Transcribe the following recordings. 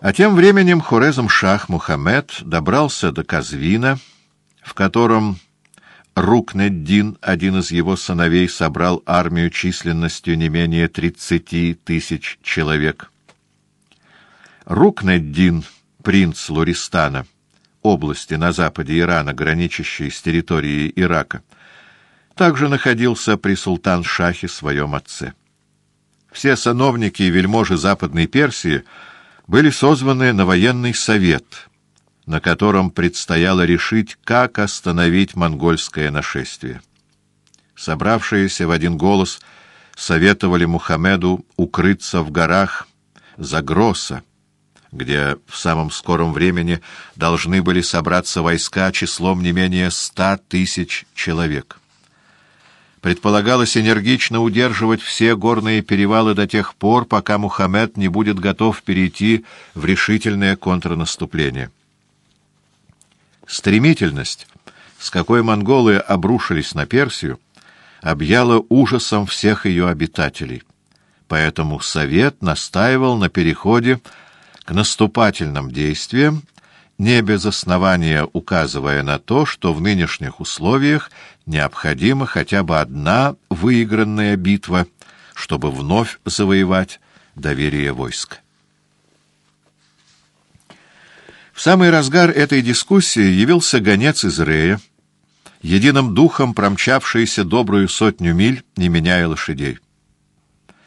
А тем временем Хорезм-Шах Мухаммед добрался до Казвина, в котором Рукнеддин, один из его сыновей, собрал армию численностью не менее тридцати тысяч человек. Рукнеддин, принц Луристана, области на западе Ирана, граничащей с территорией Ирака, также находился при султан-шахе своем отце. Все сановники и вельможи Западной Персии — были созваны на военный совет, на котором предстояло решить, как остановить монгольское нашествие. Собравшиеся в один голос советовали Мухаммеду укрыться в горах Загроса, где в самом скором времени должны были собраться войска числом не менее ста тысяч человек. Предполагалось энергично удерживать все горные перевалы до тех пор, пока Мухаммед не будет готов перейти в решительное контрнаступление. Стремительность, с какой монголы обрушились на Персию, объяла ужасом всех ее обитателей. Поэтому Совет настаивал на переходе к наступательным действиям не без основания указывая на то, что в нынешних условиях необходима хотя бы одна выигранная битва, чтобы вновь завоевать доверие войск. В самый разгар этой дискуссии явился гонец из Рея, единым духом промчавшийся добрую сотню миль, не меняя лошадей.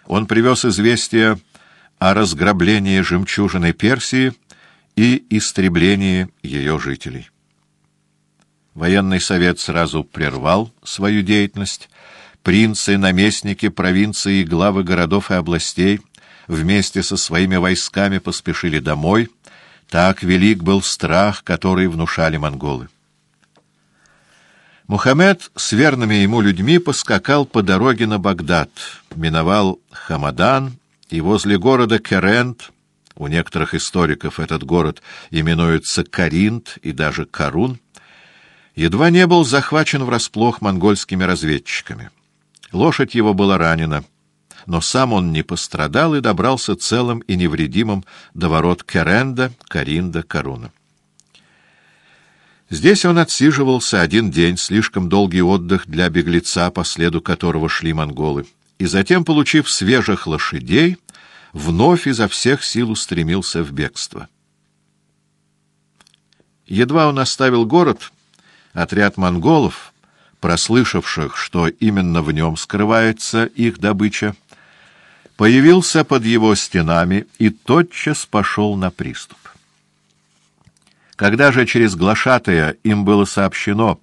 Он привез известие о разграблении жемчужины Персии и истреблении ее жителей. Военный совет сразу прервал свою деятельность. Принцы, наместники провинции главы городов и областей вместе со своими войсками поспешили домой. Так велик был страх, который внушали монголы. Мухаммед с верными ему людьми поскакал по дороге на Багдад, миновал Хамадан и возле города Керент у некоторых историков этот город именуется Каринт и даже Карун, едва не был захвачен врасплох монгольскими разведчиками. Лошадь его была ранена, но сам он не пострадал и добрался целым и невредимым до ворот Керенда, Каринда, Каруна. Здесь он отсиживался один день, слишком долгий отдых для беглеца, по следу которого шли монголы, и затем, получив свежих лошадей, вновь изо всех сил устремился в бегство. Едва он оставил город, отряд монголов, прослышавших, что именно в нем скрывается их добыча, появился под его стенами и тотчас пошел на приступ. Когда же через глашатая им было сообщено,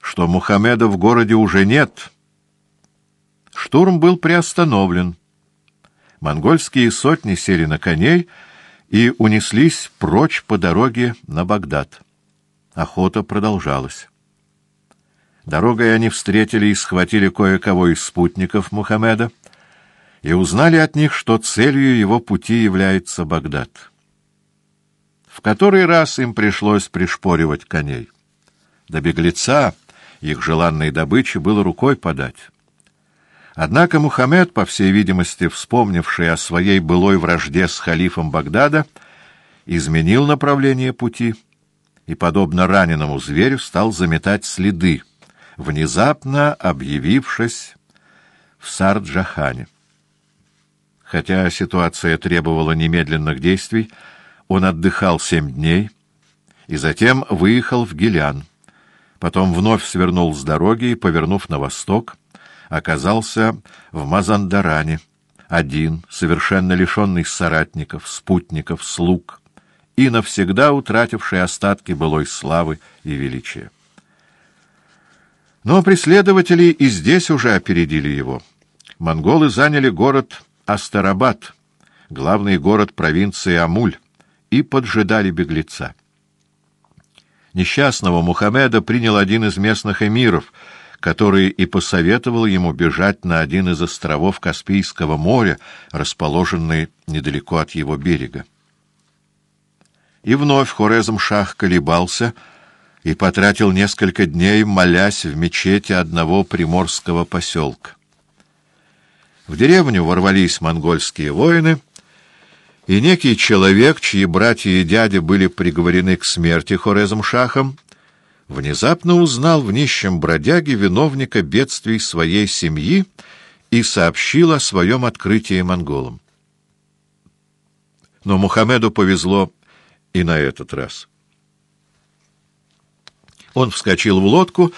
что Мухаммеда в городе уже нет, штурм был приостановлен, монгольские сотни сели на коней и унеслись прочь по дороге на Багдад. Охота продолжалась. Дорогой они встретили и схватили кое-кого из спутников Мухаммеда и узнали от них, что целью его пути является Багдад. В который раз им пришлось пришпоривать коней. До беглеца их желанной добычи было рукой подать. Однако Мухаммед, по всей видимости, вспомнивший о своей былой вражде с халифом Багдада, изменил направление пути и, подобно раненому зверю, стал заметать следы, внезапно объявившись в Сарджахане. Хотя ситуация требовала немедленных действий, он отдыхал семь дней и затем выехал в Гилян. Потом вновь свернул с дороги и, повернув на восток, оказался в Мазандаране, один, совершенно лишенный соратников, спутников, слуг и навсегда утративший остатки былой славы и величия. Но преследователи и здесь уже опередили его. Монголы заняли город Астарабад, главный город провинции Амуль, и поджидали беглеца. Несчастного Мухаммеда принял один из местных эмиров — который и посоветовал ему бежать на один из островов Каспийского моря, расположенный недалеко от его берега. И вновь Хорезм-Шах колебался и потратил несколько дней, молясь в мечети одного приморского поселка. В деревню ворвались монгольские воины И некий человек, чьи братья и дядя были приговорены к смерти Хорезом Шахом, внезапно узнал в нищем бродяге виновника бедствий своей семьи и сообщил о своем открытии монголам. Но Мухаммеду повезло и на этот раз. Он вскочил в лодку,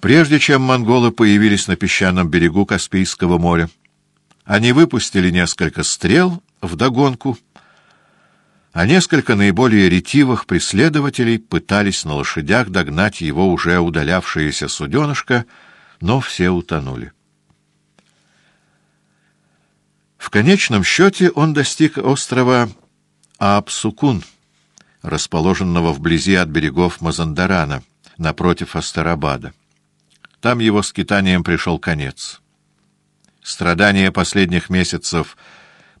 прежде чем монголы появились на песчаном берегу Каспийского моря. Они выпустили несколько стрел вдогонку, а несколько наиболее ретивых преследователей пытались на лошадях догнать его уже удалявшееся суденышко, но все утонули. В конечном счете он достиг острова Аапсукун, расположенного вблизи от берегов Мазандарана, напротив Астарабада. Там его скитанием пришел конец. Страдания последних месяцев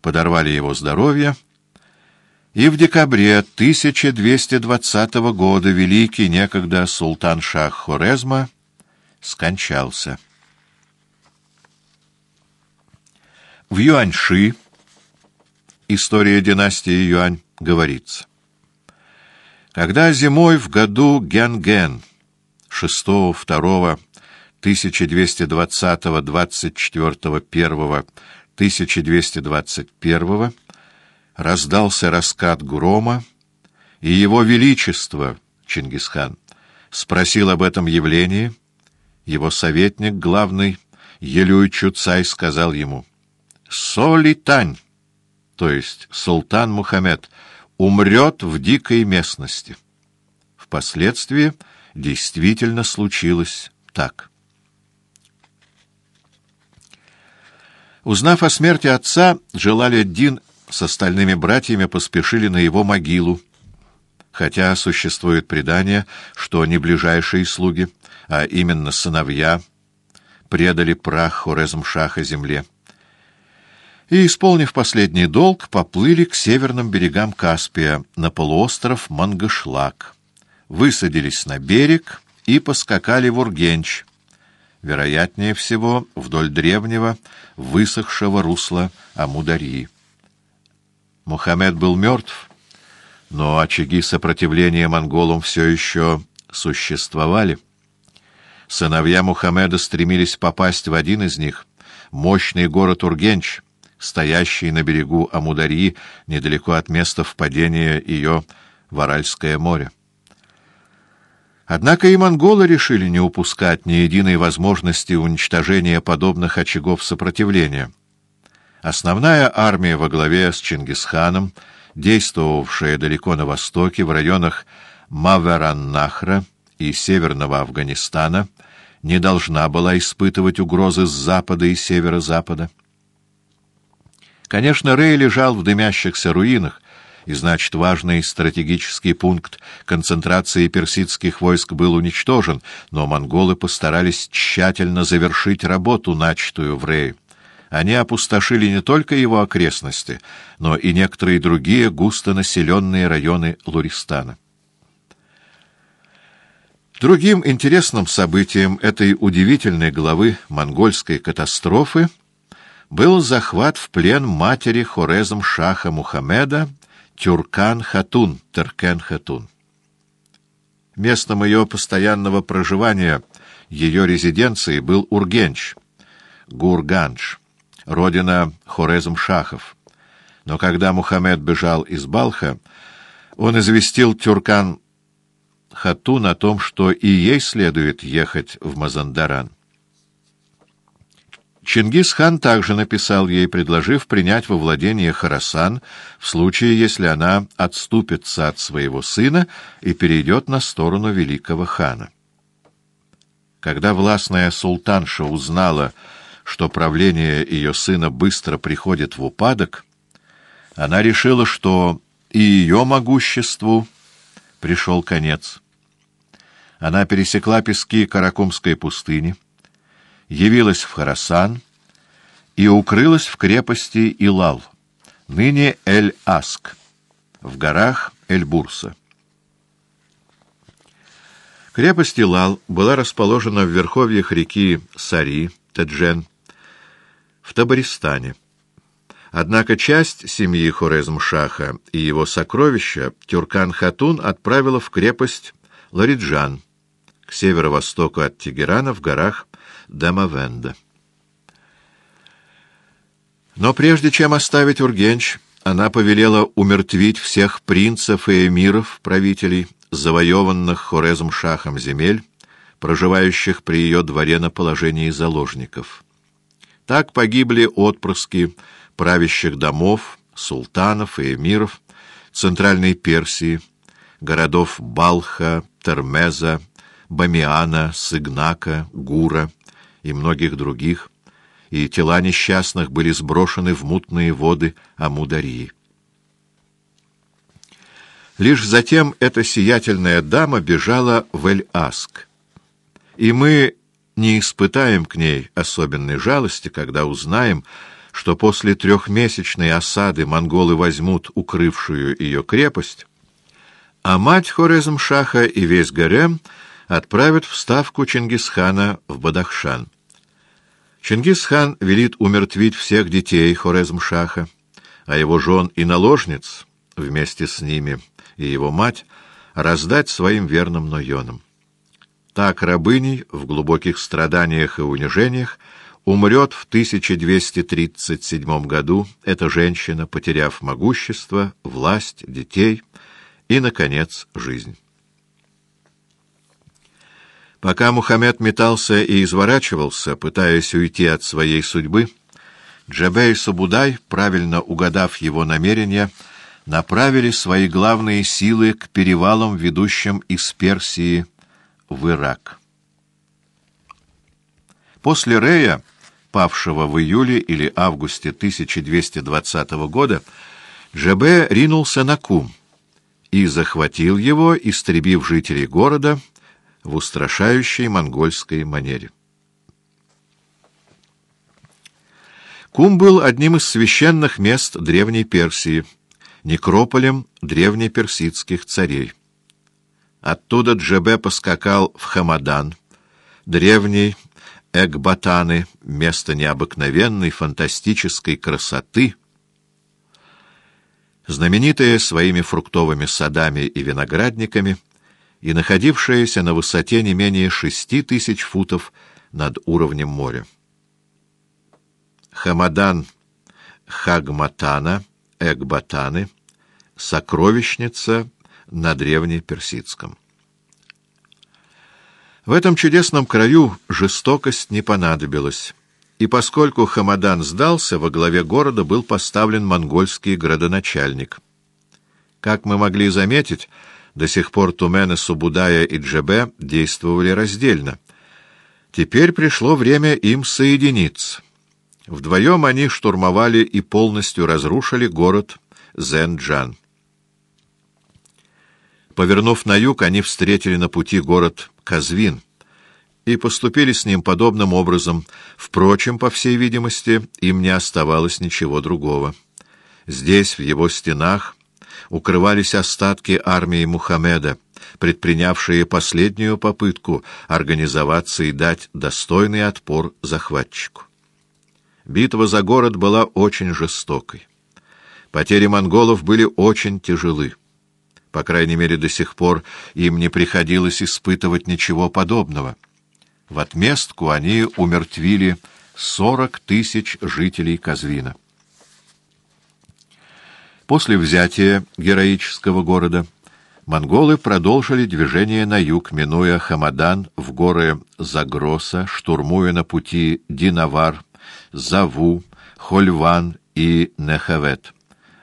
подорвали его здоровье, и в декабре 1220 года великий некогда султан Шах Хорезма скончался. В Юаньши, история династии Юань, говорится. Когда зимой в году Генген 6-2 1224-1-1221 раздался раскат грома, и его величество, Чингисхан, спросил об этом явлении, его советник главный, Елюй Чуцай, сказал ему, «Соли Тань, то есть султан Мухаммед, умрет в дикой местности». Впоследствии действительно случилось так. Узнав о смерти отца, Джалаль-ад-Дин с остальными братьями поспешили на его могилу, хотя существует предание, что не ближайшие слуги, а именно сыновья, предали прах Хорезм-Шаха земле. И, исполнив последний долг, поплыли к северным берегам Каспия, на полуостров Мангышлак, высадились на берег и поскакали в Ургенч, вероятнее всего, вдоль древнего, высохшего русла Амударьи. Мухаммед был мертв, но очаги сопротивления монголам все еще существовали. Сыновья Мухаммеда стремились попасть в один из них, мощный город Ургенч, стоящий на берегу Амударьи, недалеко от места впадения ее в Аральское море. Однако и монголы решили не упускать ни единой возможности уничтожения подобных очагов сопротивления. Основная армия во главе с Чингисханом, действовавшая далеко на востоке, в районах Мавераннахра и Северного Афганистана, не должна была испытывать угрозы с запада и северо-запада. Конечно, Рей лежал в дымящихся руинах, и значит важный стратегический пункт концентрации персидских войск был уничтожен, но монголы постарались тщательно завершить работу, начатую в Рее. Они опустошили не только его окрестности, но и некоторые другие густонаселенные районы Луристана. Другим интересным событием этой удивительной главы монгольской катастрофы был захват в плен матери Хорезм Шаха Мухаммеда Тюркан-Хатун, Теркен-Хатун. Местом ее постоянного проживания, ее резиденцией был Ургенч, Гурганч, родина Хорезм-Шахов. Но когда Мухаммед бежал из Балха, он известил Тюркан-Хатун о том, что и ей следует ехать в Мазандаран. Чингис-хан также написал ей, предложив принять во владение Харасан в случае, если она отступится от своего сына и перейдет на сторону великого хана. Когда властная султанша узнала, что правление ее сына быстро приходит в упадок, она решила, что и ее могуществу пришел конец. Она пересекла пески Каракумской пустыни, явилась в Харасан и укрылась в крепости Илал, ныне Эль-Аск, в горах Эль-Бурса. Крепость Илал была расположена в верховьях реки Сари, Теджен, в Табаристане, Однако часть семьи Хорезм-Шаха и его сокровища Тюркан-Хатун отправила в крепость Лариджан, к северо-востоку от Тегерана в горах Дамавенда. Но прежде чем оставить Ургенч, она повелела умертвить всех принцев и эмиров, правителей, завоеванных Хорезм-Шахом земель, проживающих при ее дворе на положении заложников. Так погибли отпрыски правящих домов, султанов и эмиров Центральной Персии, городов Балха, Термеза, Бамиана, Сыгнака, Гура и многих других, и тела несчастных были сброшены в мутные воды Амударии. Лишь затем эта сиятельная дама бежала в Эль-Аск, и мы не испытаем к ней особенной жалости, когда узнаем, что после трехмесячной осады монголы возьмут укрывшую ее крепость, а мать Хорезм-Шаха и весь гарем отправят в ставку Чингисхана в Бадахшан. Чингисхан велит умертвить всех детей Хорезм-Шаха, а его жен и наложниц, вместе с ними, и его мать, раздать своим верным нойонам. Так рабыней в глубоких страданиях и унижениях умрет в 1237 году эта женщина, потеряв могущество, власть, детей и, наконец, жизнь. Пока Мухаммед метался и изворачивался, пытаясь уйти от своей судьбы, Джабей Сабудай, правильно угадав его намерения, направили свои главные силы к перевалам, ведущим из Персии в Ирак. После Рея павшего в июле или августе 1220 года, Джебе ринулся на Кум и захватил его, истребив жителей города в устрашающей монгольской манере. Кум был одним из священных мест Древней Персии, некрополем древнеперсидских царей. Оттуда Джебе поскакал в Хамадан, древний Экбатаны — место необыкновенной фантастической красоты, знаменитое своими фруктовыми садами и виноградниками и находившееся на высоте не менее шести тысяч футов над уровнем моря. Хамадан Хагматана, Экбатаны, сокровищница на древнеперсидском. В этом чудесном краю жестокость не понадобилась, и поскольку Хамадан сдался, во главе города был поставлен монгольский градоначальник. Как мы могли заметить, до сих пор Тумены, Субудая и Джебе действовали раздельно. Теперь пришло время им соединиться. Вдвоем они штурмовали и полностью разрушили город Зенджан. Повернув на юг, они встретили на пути город Казвин и поступили с ним подобным образом. Впрочем, по всей видимости, им не оставалось ничего другого. Здесь, в его стенах, укрывались остатки армии Мухаммеда, предпринявшие последнюю попытку организоваться и дать достойный отпор захватчику. Битва за город была очень жестокой. Потери монголов были очень тяжелы. По крайней мере, до сих пор им не приходилось испытывать ничего подобного. В отместку они умертвили сорок тысяч жителей Казвина. После взятия героического города монголы продолжили движение на юг, минуя Хамадан в горы Загроса, штурмуя на пути Динавар, Заву, Хольван и Нехавет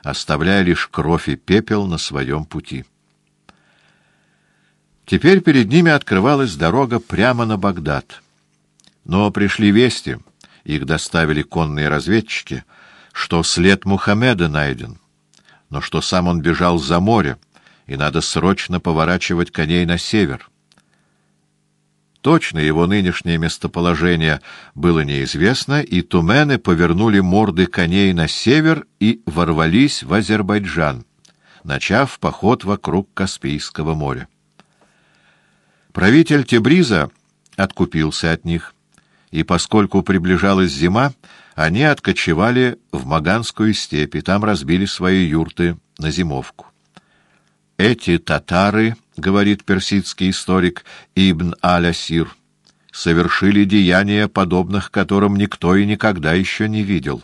оставляя лишь кровь и пепел на своем пути. Теперь перед ними открывалась дорога прямо на Багдад. Но пришли вести, их доставили конные разведчики, что след Мухаммеда найден, но что сам он бежал за море, и надо срочно поворачивать коней на север. Точно его нынешнее местоположение было неизвестно, и тумены повернули морды коней на север и ворвались в Азербайджан, начав поход вокруг Каспийского моря. Правитель Тебриза откупился от них и поскольку приближалась зима, они откочевали в Маганскую степь и там разбили свои юрты на зимовку. Эти татары, говорит персидский историк Ибн Аль-Асир, совершили деяния, подобных которым никто и никогда еще не видел.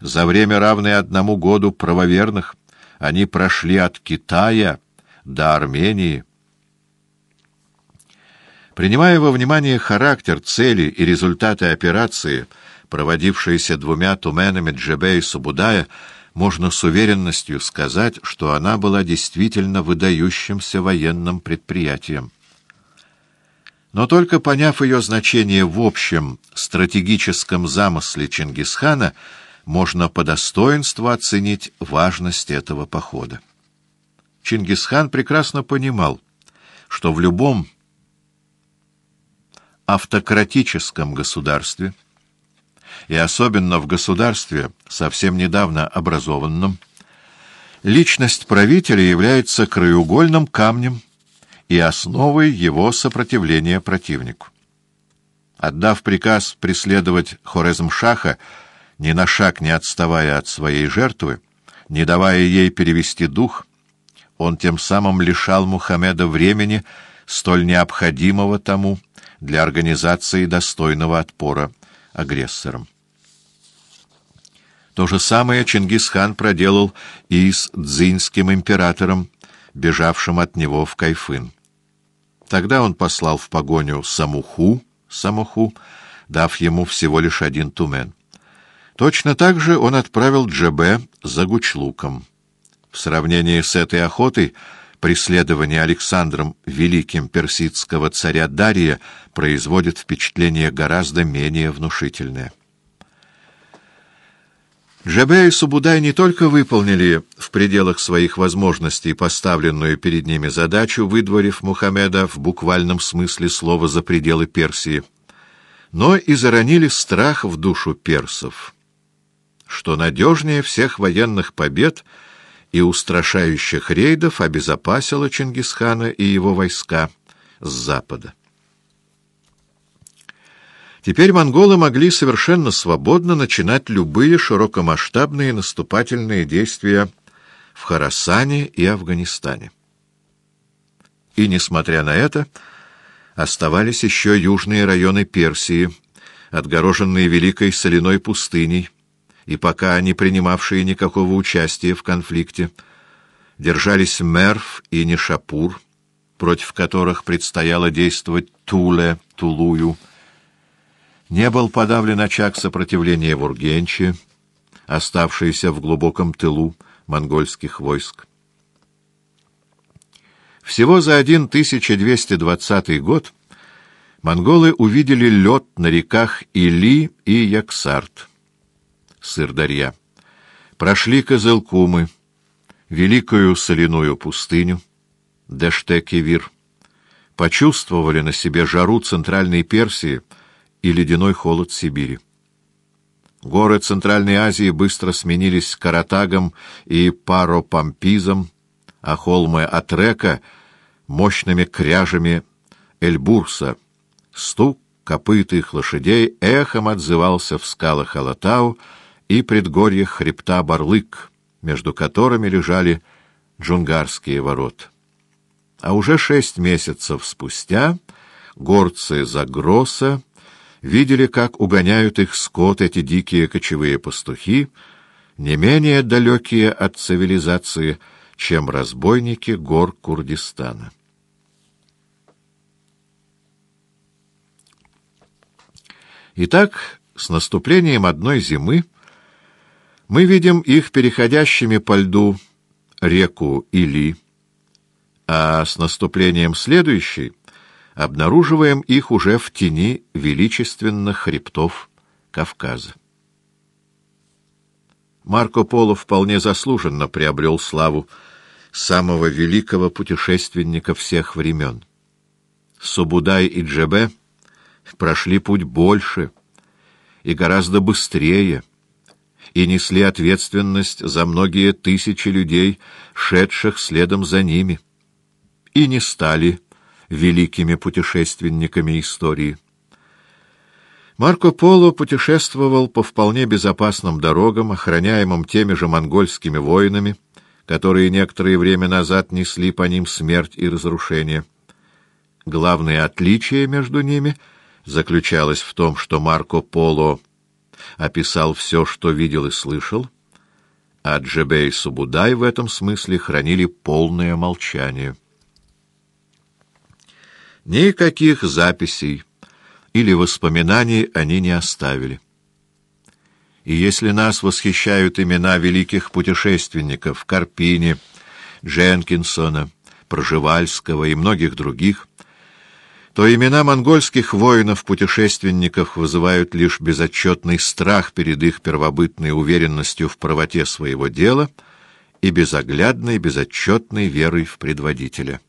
За время, равное одному году правоверных, они прошли от Китая до Армении. Принимая во внимание характер, цели и результаты операции, проводившиеся двумя туменами Джебе и Субудая, можно с уверенностью сказать, что она была действительно выдающимся военным предприятием. Но только поняв ее значение в общем стратегическом замысле Чингисхана, можно по достоинству оценить важность этого похода. Чингисхан прекрасно понимал, что в любом автократическом государстве, и особенно в государстве, совсем недавно образованном, личность правителя является краеугольным камнем и основой его сопротивления противнику. Отдав приказ преследовать Хорезм-Шаха, ни на шаг не отставая от своей жертвы, не давая ей перевести дух, он тем самым лишал Мухаммеда времени, столь необходимого тому для организации достойного отпора агрессорам. То же самое Чингисхан проделал и с дзинским императором, бежавшим от него в Кайфын. Тогда он послал в погоню Самуху, Самуху, дав ему всего лишь один тумен. Точно так же он отправил Джебе за Гучлуком. В сравнении с этой охотой преследование Александром Великим персидского царя Дария производит впечатление гораздо менее внушительное. Джабе и Субудай не только выполнили в пределах своих возможностей поставленную перед ними задачу, выдворив Мухаммеда в буквальном смысле слова за пределы Персии, но и заронили страх в душу персов, что надежнее всех военных побед и устрашающих рейдов обезопасило Чингисхана и его войска с запада. Теперь монголы могли совершенно свободно начинать любые широкомасштабные наступательные действия в Харасане и Афганистане. И, несмотря на это, оставались еще южные районы Персии, отгороженные Великой соляной пустыней, и пока не принимавшие никакого участия в конфликте, держались Мерв и Нишапур, против которых предстояло действовать Туле, Тулую, не был подавлен очаг сопротивления в Ургенче, оставшийся в глубоком тылу монгольских войск. Всего за 1220 год монголы увидели лед на реках Или и Яксарт, Сырдарья, прошли Козылкумы, Великую соляную пустыню, Дештекевир, почувствовали на себе жару Центральной Персии — и ледяной холод Сибири. Горы Центральной Азии быстро сменились Каратагом и Паропампизом, а холмы Атрека — мощными кряжами Эльбурса. Стук копыт их лошадей эхом отзывался в скалах Алатау и предгорьях хребта Барлык, между которыми лежали джунгарские ворота. А уже шесть месяцев спустя горцы Загроса видели, как угоняют их скот эти дикие кочевые пастухи, не менее далекие от цивилизации, чем разбойники гор Курдистана. Итак, с наступлением одной зимы мы видим их переходящими по льду реку Или, а с наступлением следующей обнаруживаем их уже в тени величественных хребтов Кавказа. Марко Поло вполне заслуженно приобрел славу самого великого путешественника всех времен. Субудай и Джебе прошли путь больше и гораздо быстрее, и несли ответственность за многие тысячи людей, шедших следом за ними, и не стали великими путешественниками истории. Марко Поло путешествовал по вполне безопасным дорогам, охраняемым теми же монгольскими воинами, которые некоторое время назад несли по ним смерть и разрушение. Главное отличие между ними заключалось в том, что Марко Поло описал все, что видел и слышал, а Джебей и Субудай в этом смысле хранили полное молчание. Никаких записей или воспоминаний они не оставили. И если нас восхищают имена великих путешественников Карпини, Дженкинсона, Проживальского и многих других, то имена монгольских воинов-путешественников вызывают лишь безотчетный страх перед их первобытной уверенностью в правоте своего дела и безоглядной, безотчетной верой в предводителя.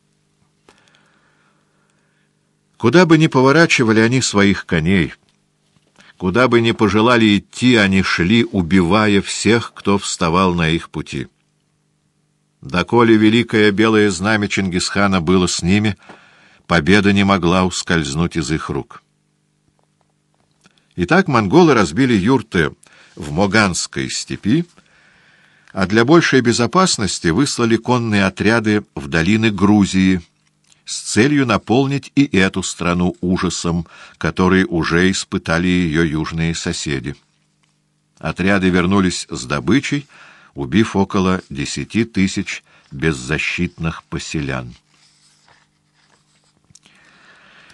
Куда бы ни поворачивали они своих коней, куда бы ни пожелали идти, они шли, убивая всех, кто вставал на их пути. Доколе великое белое знамя Чингисхана было с ними, победа не могла ускользнуть из их рук. Итак, монголы разбили юрты в Моганской степи, а для большей безопасности выслали конные отряды в долины Грузии, с целью наполнить и эту страну ужасом, который уже испытали ее южные соседи. Отряды вернулись с добычей, убив около десяти тысяч беззащитных поселян.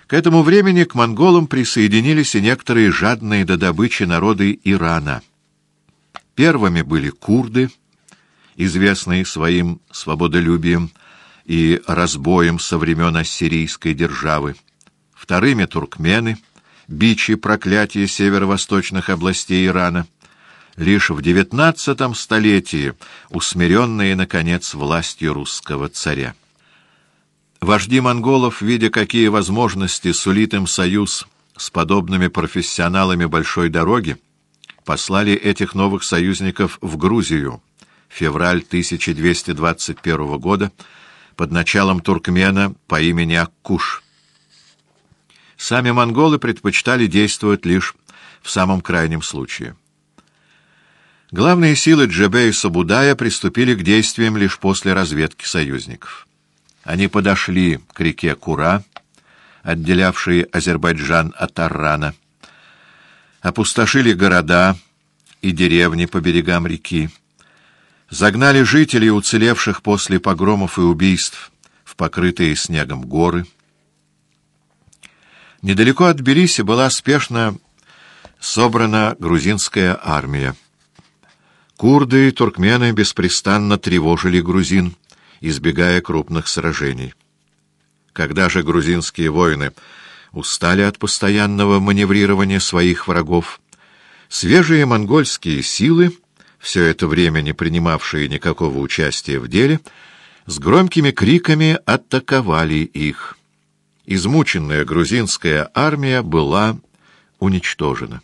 К этому времени к монголам присоединились и некоторые жадные до добычи народы Ирана. Первыми были курды, известные своим свободолюбием, и разбоем со времен ассирийской державы. Вторыми — туркмены, бичи проклятия северо-восточных областей Ирана. Лишь в девятнадцатом столетии усмиренные, наконец, властью русского царя. Вожди монголов, видя, какие возможности сулит им союз с подобными профессионалами большой дороги, послали этих новых союзников в Грузию. Февраль 1221 года — под началом туркмена по имени Аккуш. Сами монголы предпочитали действовать лишь в самом крайнем случае. Главные силы Джебе и Сабудая приступили к действиям лишь после разведки союзников. Они подошли к реке Кура, отделявшей Азербайджан от Аррана, опустошили города и деревни по берегам реки, загнали жителей, уцелевших после погромов и убийств, в покрытые снегом горы. Недалеко от Тбилиси была спешно собрана грузинская армия. Курды и туркмены беспрестанно тревожили грузин, избегая крупных сражений. Когда же грузинские воины устали от постоянного маневрирования своих врагов, свежие монгольские силы все это время не принимавшие никакого участия в деле, с громкими криками атаковали их. Измученная грузинская армия была уничтожена.